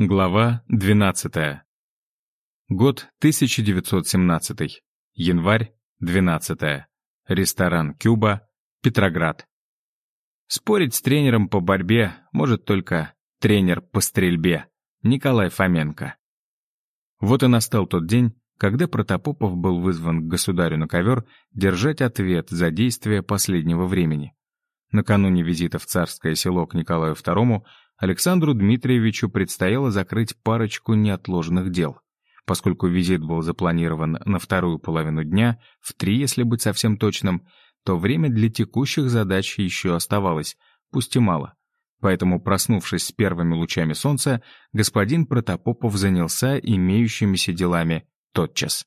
Глава 12. Год 1917. Январь 12. Ресторан «Кюба», Петроград. Спорить с тренером по борьбе может только тренер по стрельбе Николай Фоменко. Вот и настал тот день, когда Протопопов был вызван к государю на ковер держать ответ за действия последнего времени. Накануне визита в царское село к Николаю II Александру Дмитриевичу предстояло закрыть парочку неотложных дел. Поскольку визит был запланирован на вторую половину дня, в три, если быть совсем точным, то время для текущих задач еще оставалось, пусть и мало. Поэтому, проснувшись с первыми лучами солнца, господин Протопопов занялся имеющимися делами тотчас.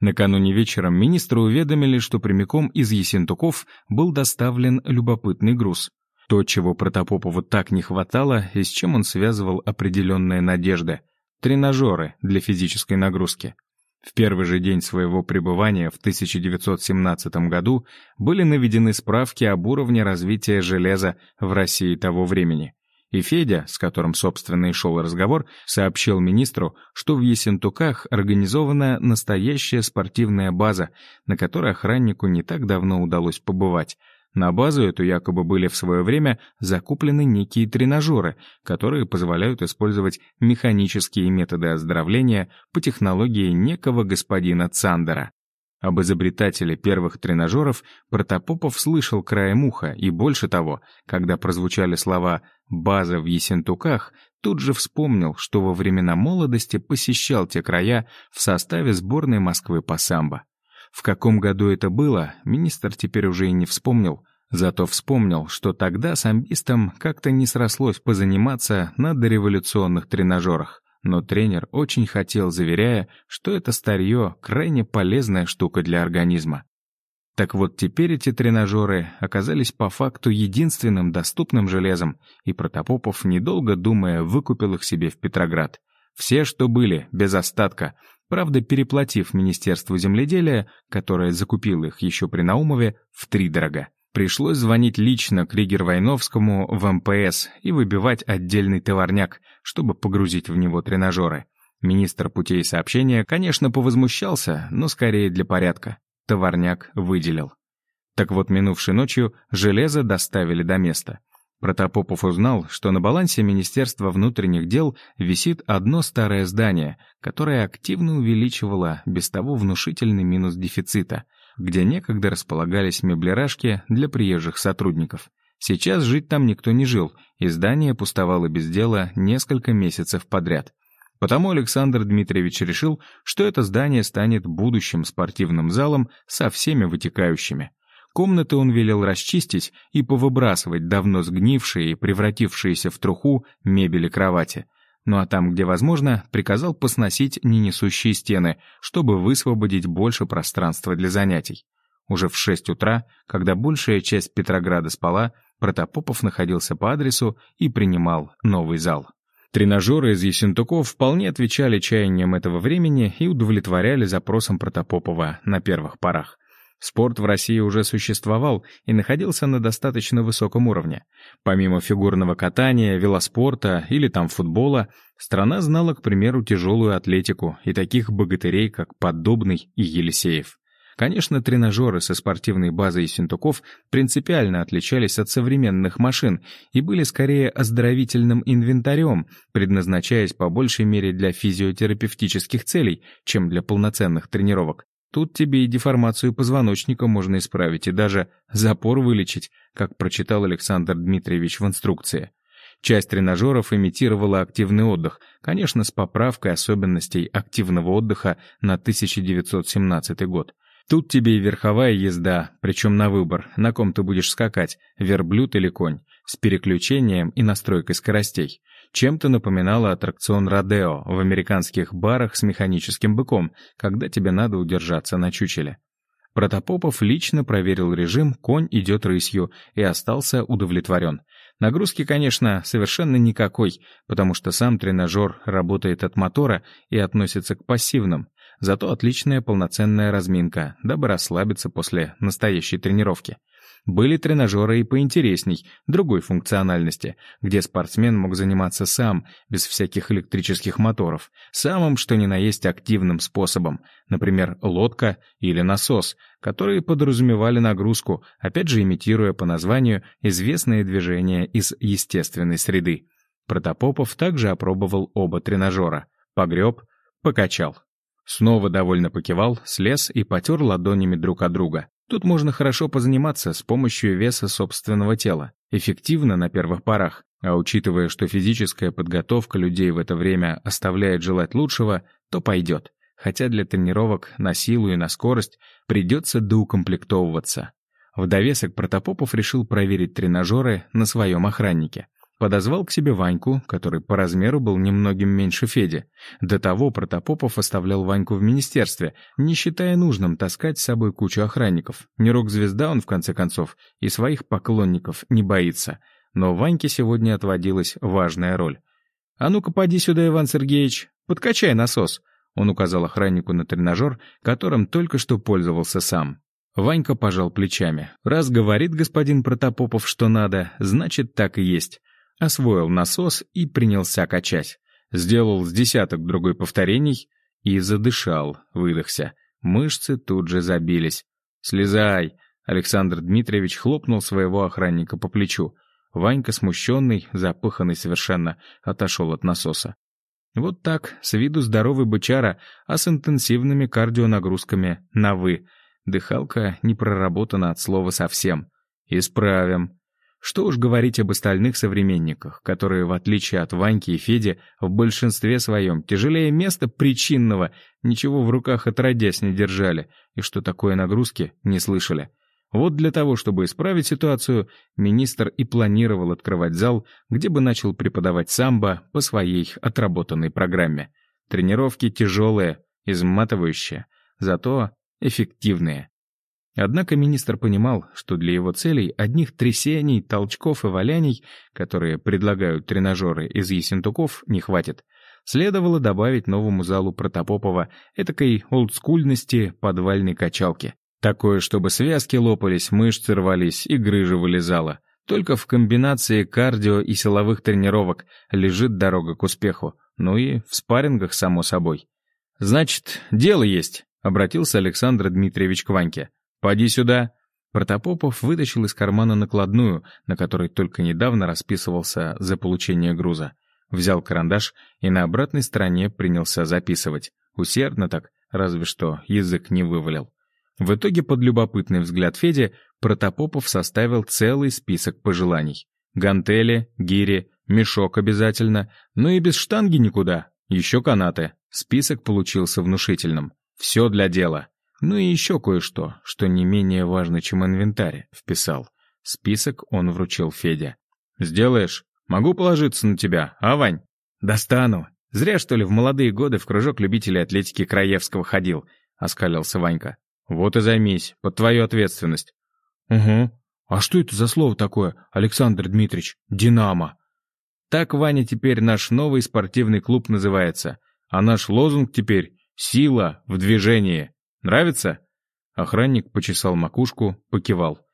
Накануне вечером министру уведомили, что прямиком из Есентуков был доставлен любопытный груз. То, чего Протопопову так не хватало и с чем он связывал определенные надежды — тренажеры для физической нагрузки. В первый же день своего пребывания в 1917 году были наведены справки об уровне развития железа в России того времени. И Федя, с которым, собственно, и шел разговор, сообщил министру, что в Ессентуках организована настоящая спортивная база, на которой охраннику не так давно удалось побывать, на базу эту якобы были в свое время закуплены некие тренажеры, которые позволяют использовать механические методы оздоровления по технологии некого господина Цандера. Об изобретателе первых тренажеров Протопопов слышал краем уха, и больше того, когда прозвучали слова «база в Есентуках», тут же вспомнил, что во времена молодости посещал те края в составе сборной Москвы по самбо. В каком году это было, министр теперь уже и не вспомнил, зато вспомнил, что тогда самбистам как-то не срослось позаниматься на дореволюционных тренажерах, но тренер очень хотел, заверяя, что это старье — крайне полезная штука для организма. Так вот теперь эти тренажеры оказались по факту единственным доступным железом, и Протопопов, недолго думая, выкупил их себе в Петроград. Все, что были, без остатка, правда, переплатив Министерству земледелия, которое закупило их еще при Наумове, втридорога. Пришлось звонить лично к Ригер-Войновскому в МПС и выбивать отдельный товарняк, чтобы погрузить в него тренажеры. Министр путей сообщения, конечно, повозмущался, но скорее для порядка. Товарняк выделил. Так вот, минувшей ночью железо доставили до места. Протопопов узнал, что на балансе Министерства внутренних дел висит одно старое здание, которое активно увеличивало без того внушительный минус дефицита, где некогда располагались меблерашки для приезжих сотрудников. Сейчас жить там никто не жил, и здание пустовало без дела несколько месяцев подряд. Потому Александр Дмитриевич решил, что это здание станет будущим спортивным залом со всеми вытекающими. Комнаты он велел расчистить и повыбрасывать давно сгнившие и превратившиеся в труху мебели кровати. Ну а там, где возможно, приказал посносить ненесущие стены, чтобы высвободить больше пространства для занятий. Уже в 6 утра, когда большая часть Петрограда спала, Протопопов находился по адресу и принимал новый зал. Тренажеры из Ессентуков вполне отвечали чаяниям этого времени и удовлетворяли запросам Протопопова на первых порах. Спорт в России уже существовал и находился на достаточно высоком уровне. Помимо фигурного катания, велоспорта или там футбола, страна знала, к примеру, тяжелую атлетику и таких богатырей, как Поддубный и Елисеев. Конечно, тренажеры со спортивной базой Синтуков принципиально отличались от современных машин и были скорее оздоровительным инвентарем, предназначаясь по большей мере для физиотерапевтических целей, чем для полноценных тренировок. Тут тебе и деформацию позвоночника можно исправить, и даже запор вылечить, как прочитал Александр Дмитриевич в инструкции. Часть тренажеров имитировала активный отдых, конечно, с поправкой особенностей активного отдыха на 1917 год. Тут тебе и верховая езда, причем на выбор, на ком ты будешь скакать, верблюд или конь, с переключением и настройкой скоростей чем-то напоминала аттракцион Родео в американских барах с механическим быком, когда тебе надо удержаться на чучеле. Протопопов лично проверил режим «конь идет рысью» и остался удовлетворен. Нагрузки, конечно, совершенно никакой, потому что сам тренажер работает от мотора и относится к пассивным. Зато отличная полноценная разминка, дабы расслабиться после настоящей тренировки. Были тренажеры и поинтересней, другой функциональности, где спортсмен мог заниматься сам, без всяких электрических моторов, самым что ни на есть активным способом, например, лодка или насос, которые подразумевали нагрузку, опять же имитируя по названию известные движения из естественной среды. Протопопов также опробовал оба тренажера. Погреб, покачал. Снова довольно покивал, слез и потер ладонями друг от друга. Тут можно хорошо позаниматься с помощью веса собственного тела. Эффективно на первых порах. А учитывая, что физическая подготовка людей в это время оставляет желать лучшего, то пойдет. Хотя для тренировок на силу и на скорость придется доукомплектовываться. В довесок Протопопов решил проверить тренажеры на своем охраннике. Подозвал к себе Ваньку, который по размеру был немногим меньше Феди. До того Протопопов оставлял Ваньку в министерстве, не считая нужным таскать с собой кучу охранников. Не рок-звезда он, в конце концов, и своих поклонников не боится. Но Ваньке сегодня отводилась важная роль. «А ну-ка, поди сюда, Иван Сергеевич, подкачай насос», он указал охраннику на тренажер, которым только что пользовался сам. Ванька пожал плечами. «Раз говорит господин Протопопов, что надо, значит, так и есть освоил насос и принялся качать. Сделал с десяток другой повторений и задышал, выдохся. Мышцы тут же забились. «Слезай!» Александр Дмитриевич хлопнул своего охранника по плечу. Ванька, смущенный, запыханный совершенно, отошел от насоса. Вот так, с виду здоровый бычара, а с интенсивными кардионагрузками на «вы». Дыхалка не проработана от слова совсем. «Исправим», что уж говорить об остальных современниках, которые, в отличие от Ваньки и Феди, в большинстве своем тяжелее места причинного ничего в руках отродясь не держали, и что такое нагрузки не слышали. Вот для того, чтобы исправить ситуацию, министр и планировал открывать зал, где бы начал преподавать самбо по своей отработанной программе. Тренировки тяжелые, изматывающие, зато эффективные. Однако министр понимал, что для его целей одних трясений, толчков и валяний, которые предлагают тренажеры из Есентуков, не хватит. Следовало добавить новому залу Протопопова этакой олдскульности подвальной качалки. Такое, чтобы связки лопались, мышцы рвались и грыжа вылезала. Только в комбинации кардио и силовых тренировок лежит дорога к успеху. Ну и в спаррингах, само собой. «Значит, дело есть», — обратился Александр Дмитриевич к Ваньке. «Поди сюда!» Протопопов вытащил из кармана накладную, на которой только недавно расписывался за получение груза. Взял карандаш и на обратной стороне принялся записывать. Усердно так, разве что язык не вывалил. В итоге под любопытный взгляд Феди Протопопов составил целый список пожеланий. Гантели, гири, мешок обязательно, но и без штанги никуда. Еще канаты. Список получился внушительным. Все для дела. Ну и еще кое-что, что не менее важно, чем инвентарь, вписал. Список он вручил Феде. «Сделаешь? Могу положиться на тебя, а, Вань?» «Достану. Зря, что ли, в молодые годы в кружок любителей атлетики Краевского ходил», — оскалился Ванька. «Вот и займись, под твою ответственность». «Угу. А что это за слово такое, Александр Дмитриевич? Динамо?» «Так, Ваня, теперь наш новый спортивный клуб называется. А наш лозунг теперь «Сила в движении». Нравится?» Охранник почесал макушку, покивал.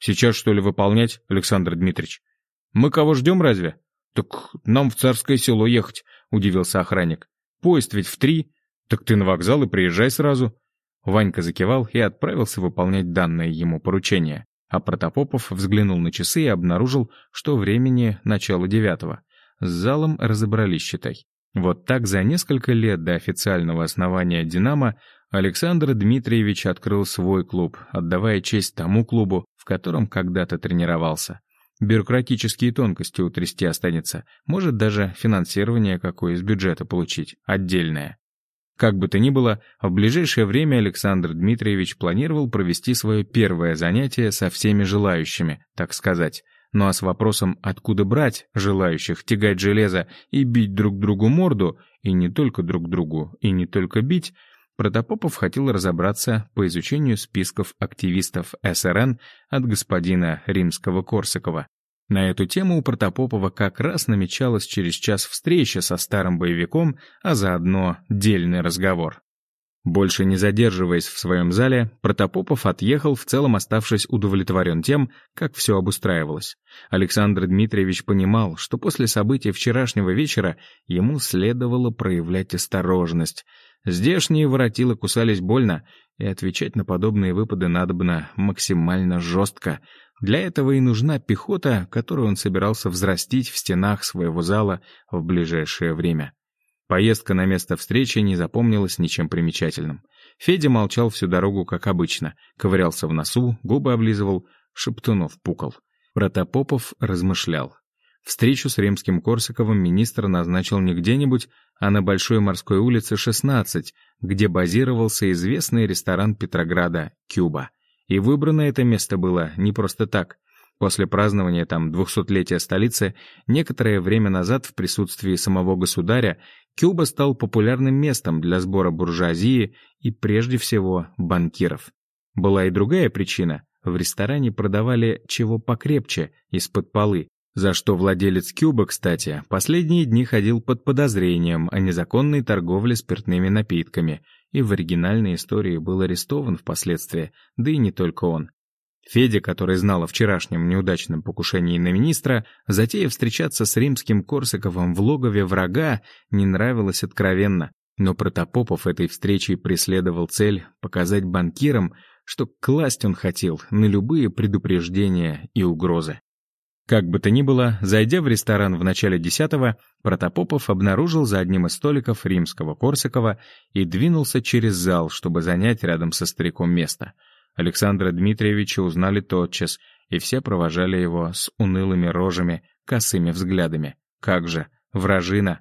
«Сейчас, что ли, выполнять, Александр Дмитриевич? Мы кого ждем разве?» «Так нам в Царское село ехать», — удивился охранник. «Поезд ведь в три. Так ты на вокзал и приезжай сразу». Ванька закивал и отправился выполнять данное ему поручение. А Протопопов взглянул на часы и обнаружил, что времени начало девятого. С залом разобрались, считай. Вот так за несколько лет до официального основания «Динамо» Александр Дмитриевич открыл свой клуб, отдавая честь тому клубу, в котором когда-то тренировался. Бюрократические тонкости утрясти останется, может даже финансирование какое из бюджета получить, отдельное. Как бы то ни было, в ближайшее время Александр Дмитриевич планировал провести свое первое занятие со всеми желающими, так сказать. Ну а с вопросом, откуда брать желающих тягать железо и бить друг другу морду, и не только друг другу, и не только бить, Протопопов хотел разобраться по изучению списков активистов СРН от господина Римского-Корсакова. На эту тему у Протопопова как раз намечалась через час встреча со старым боевиком, а заодно дельный разговор. Больше не задерживаясь в своем зале, Протопопов отъехал, в целом оставшись удовлетворен тем, как все обустраивалось. Александр Дмитриевич понимал, что после событий вчерашнего вечера ему следовало проявлять осторожность. Здешние воротилы кусались больно, и отвечать на подобные выпады надобно максимально жестко. Для этого и нужна пехота, которую он собирался взрастить в стенах своего зала в ближайшее время. Поездка на место встречи не запомнилась ничем примечательным. Федя молчал всю дорогу, как обычно, ковырялся в носу, губы облизывал, Шептунов пукал. Протопопов размышлял. Встречу с римским Корсаковым министр назначил не где-нибудь, а на Большой морской улице 16, где базировался известный ресторан Петрограда «Кюба». И выбрано это место было не просто так. После празднования там двухсотлетия столицы, некоторое время назад в присутствии самого государя, Кюба стал популярным местом для сбора буржуазии и, прежде всего, банкиров. Была и другая причина. В ресторане продавали чего покрепче, из-под полы, за что владелец Кюба, кстати, последние дни ходил под подозрением о незаконной торговле спиртными напитками и в оригинальной истории был арестован впоследствии, да и не только он. Федя, который знал о вчерашнем неудачном покушении на министра, затея встречаться с римским Корсаковым в логове врага, не нравилось откровенно. Но Протопопов этой встречей преследовал цель показать банкирам, что класть он хотел на любые предупреждения и угрозы. Как бы то ни было, зайдя в ресторан в начале десятого, Протопопов обнаружил за одним из столиков римского Корсакова и двинулся через зал, чтобы занять рядом со стариком место — Александра Дмитриевича узнали тотчас, и все провожали его с унылыми рожами, косыми взглядами. Как же, вражина!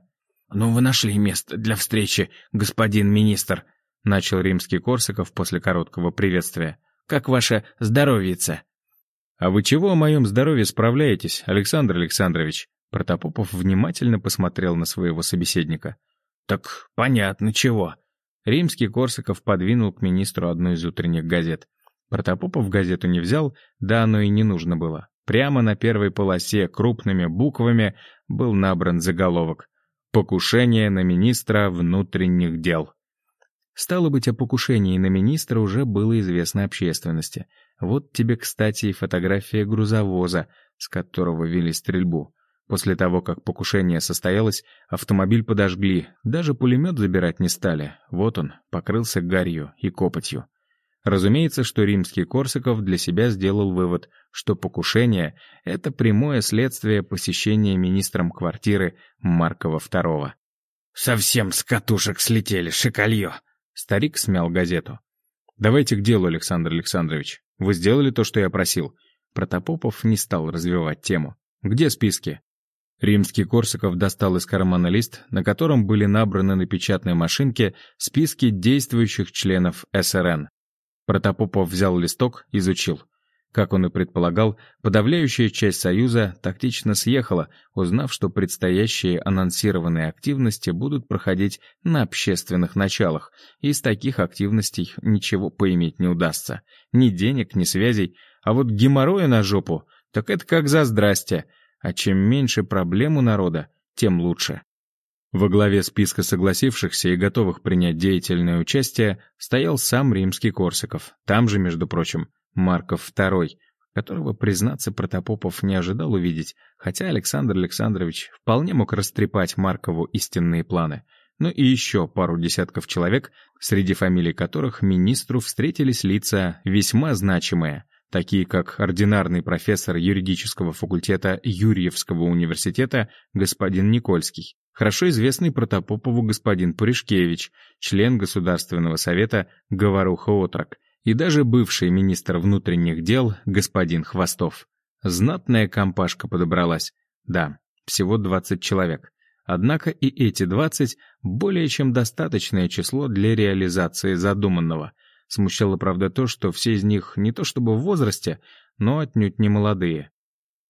«Ну, вы нашли место для встречи, господин министр», — начал римский Корсаков после короткого приветствия. «Как ваше здоровьице?» «А вы чего о моем здоровье справляетесь, Александр Александрович?» Протопопов внимательно посмотрел на своего собеседника. «Так понятно, чего». Римский Корсаков подвинул к министру одну из утренних газет. Протопопов газету не взял, да оно и не нужно было. Прямо на первой полосе крупными буквами был набран заголовок «Покушение на министра внутренних дел». Стало быть, о покушении на министра уже было известно общественности. Вот тебе, кстати, и фотография грузовоза, с которого вели стрельбу. После того, как покушение состоялось, автомобиль подожгли, даже пулемет забирать не стали. Вот он, покрылся гарью и копотью. Разумеется, что римский Корсаков для себя сделал вывод, что покушение — это прямое следствие посещения министром квартиры Маркова II. «Совсем с катушек слетели, шикалье!» Старик смял газету. «Давайте к делу, Александр Александрович. Вы сделали то, что я просил». Протопопов не стал развивать тему. «Где списки?» Римский Корсаков достал из кармана лист, на котором были набраны на печатной машинке списки действующих членов СРН. Протопопов взял листок, изучил. Как он и предполагал, подавляющая часть Союза тактично съехала, узнав, что предстоящие анонсированные активности будут проходить на общественных началах, и из таких активностей ничего поиметь не удастся. Ни денег, ни связей, а вот геморроя на жопу, так это как за здрасте. А чем меньше проблем у народа, тем лучше. Во главе списка согласившихся и готовых принять деятельное участие стоял сам римский Корсаков, там же, между прочим, Марков II, которого, признаться, Протопопов не ожидал увидеть, хотя Александр Александрович вполне мог растрепать Маркову истинные планы. Ну и еще пару десятков человек, среди фамилий которых министру встретились лица весьма значимые, такие как ординарный профессор юридического факультета Юрьевского университета господин Никольский, хорошо известный Протопопову господин Пуришкевич, член Государственного совета Говоруха-Отрок, и даже бывший министр внутренних дел господин Хвостов. Знатная компашка подобралась. Да, всего 20 человек. Однако и эти 20 более чем достаточное число для реализации задуманного. Смущало, правда, то, что все из них не то чтобы в возрасте, но отнюдь не молодые.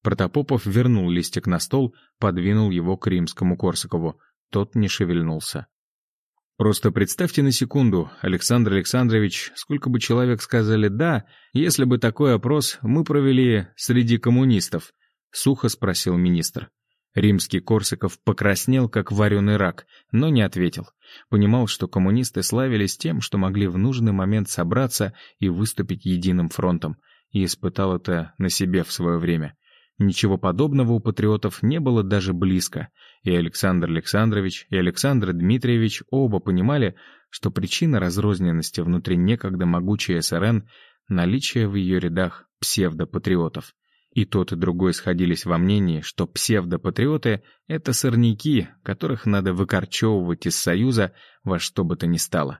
Протопопов вернул листик на стол, подвинул его к римскому Корсакову. Тот не шевельнулся. Просто представьте на секунду, Александр Александрович, сколько бы человек сказали «да», если бы такой опрос мы провели среди коммунистов, — сухо спросил министр. Римский Корсаков покраснел, как вареный рак, но не ответил. Понимал, что коммунисты славились тем, что могли в нужный момент собраться и выступить единым фронтом, и испытал это на себе в свое время. Ничего подобного у патриотов не было даже близко, и Александр Александрович, и Александр Дмитриевич оба понимали, что причина разрозненности внутри некогда могучей СРН — наличие в ее рядах псевдопатриотов. И тот, и другой сходились во мнении, что псевдопатриоты — это сорняки, которых надо выкорчевывать из Союза во что бы то ни стало.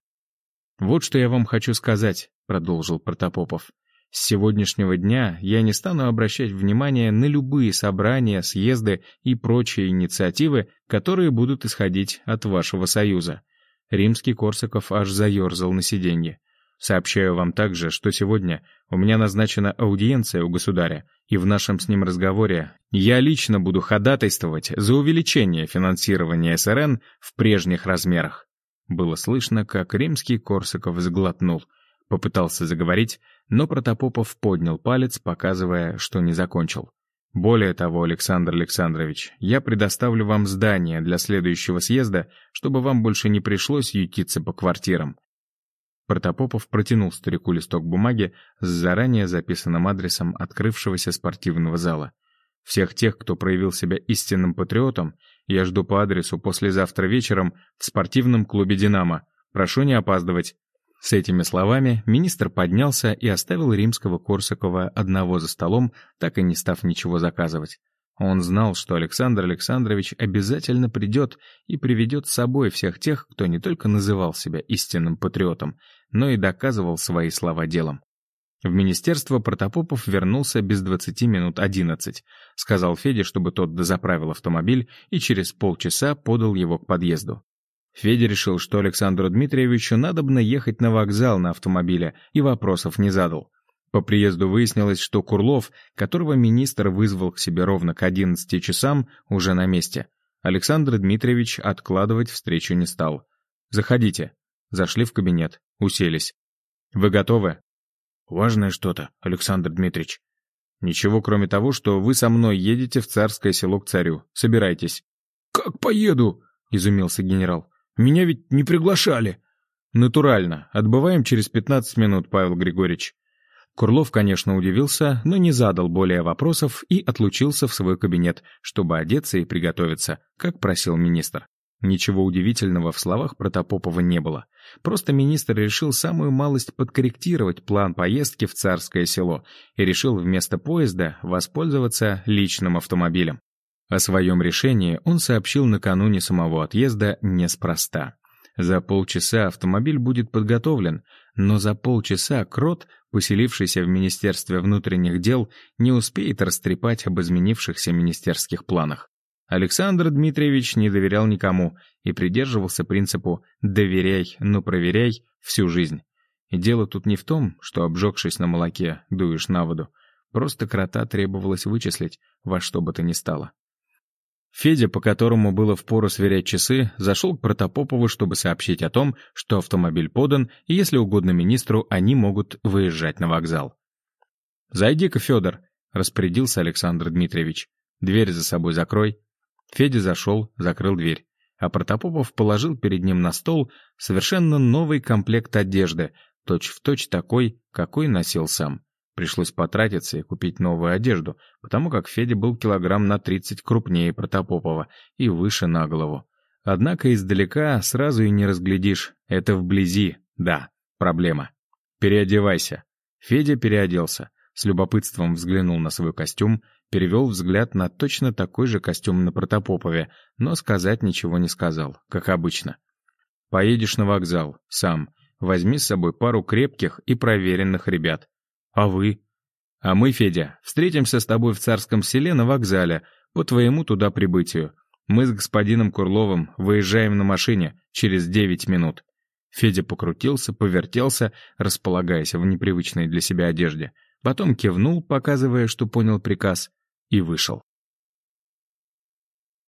«Вот что я вам хочу сказать», — продолжил Протопопов. «С сегодняшнего дня я не стану обращать внимание на любые собрания, съезды и прочие инициативы, которые будут исходить от вашего Союза». Римский Корсаков аж заерзал на сиденье. Сообщаю вам также, что сегодня у меня назначена аудиенция у государя, и в нашем с ним разговоре я лично буду ходатайствовать за увеличение финансирования СРН в прежних размерах. Было слышно, как римский Корсаков сглотнул. Попытался заговорить, но Протопопов поднял палец, показывая, что не закончил. Более того, Александр Александрович, я предоставлю вам здание для следующего съезда, чтобы вам больше не пришлось ютиться по квартирам. Протопопов протянул старику листок бумаги с заранее записанным адресом открывшегося спортивного зала. «Всех тех, кто проявил себя истинным патриотом, я жду по адресу послезавтра вечером в спортивном клубе «Динамо». Прошу не опаздывать». С этими словами министр поднялся и оставил римского Корсакова одного за столом, так и не став ничего заказывать. Он знал, что Александр Александрович обязательно придет и приведет с собой всех тех, кто не только называл себя истинным патриотом, но и доказывал свои слова делом. В министерство Протопопов вернулся без 20 минут 11. Сказал Феде, чтобы тот дозаправил автомобиль и через полчаса подал его к подъезду. Федя решил, что Александру Дмитриевичу надобно ехать на вокзал на автомобиле, и вопросов не задал. По приезду выяснилось, что Курлов, которого министр вызвал к себе ровно к 11 часам, уже на месте. Александр Дмитриевич откладывать встречу не стал. «Заходите». Зашли в кабинет, уселись. «Вы готовы?» «Важное что-то, Александр Дмитриевич». «Ничего, кроме того, что вы со мной едете в царское село к царю. Собирайтесь». «Как поеду?» — изумился генерал. «Меня ведь не приглашали». «Натурально. Отбываем через 15 минут, Павел Григорьевич». Курлов, конечно, удивился, но не задал более вопросов и отлучился в свой кабинет, чтобы одеться и приготовиться, как просил министр. Ничего удивительного в словах Протопопова не было. Просто министр решил самую малость подкорректировать план поездки в Царское село и решил вместо поезда воспользоваться личным автомобилем. О своем решении он сообщил накануне самого отъезда неспроста. За полчаса автомобиль будет подготовлен, но за полчаса Крот, поселившийся в Министерстве внутренних дел, не успеет растрепать об изменившихся министерских планах. Александр Дмитриевич не доверял никому и придерживался принципу «доверяй, но проверяй» всю жизнь. И дело тут не в том, что, обжегшись на молоке, дуешь на воду. Просто крота требовалось вычислить во что бы то ни стало. Федя, по которому было впору сверять часы, зашел к Протопопову, чтобы сообщить о том, что автомобиль подан, и если угодно министру, они могут выезжать на вокзал. «Зайди-ка, Федор», — распорядился Александр Дмитриевич. «Дверь за собой закрой». Федя зашел, закрыл дверь. А Протопопов положил перед ним на стол совершенно новый комплект одежды, точь-в-точь точь такой, какой носил сам. Пришлось потратиться и купить новую одежду, потому как Федя был килограмм на 30 крупнее Протопопова и выше на голову. Однако издалека сразу и не разглядишь. Это вблизи, да, проблема. Переодевайся. Федя переоделся. С любопытством взглянул на свой костюм, перевел взгляд на точно такой же костюм на Протопопове, но сказать ничего не сказал, как обычно. «Поедешь на вокзал, сам. Возьми с собой пару крепких и проверенных ребят. «А вы?» «А мы, Федя, встретимся с тобой в Царском селе на вокзале, по твоему туда прибытию. Мы с господином Курловым выезжаем на машине через девять минут». Федя покрутился, повертелся, располагаясь в непривычной для себя одежде. Потом кивнул, показывая, что понял приказ, и вышел.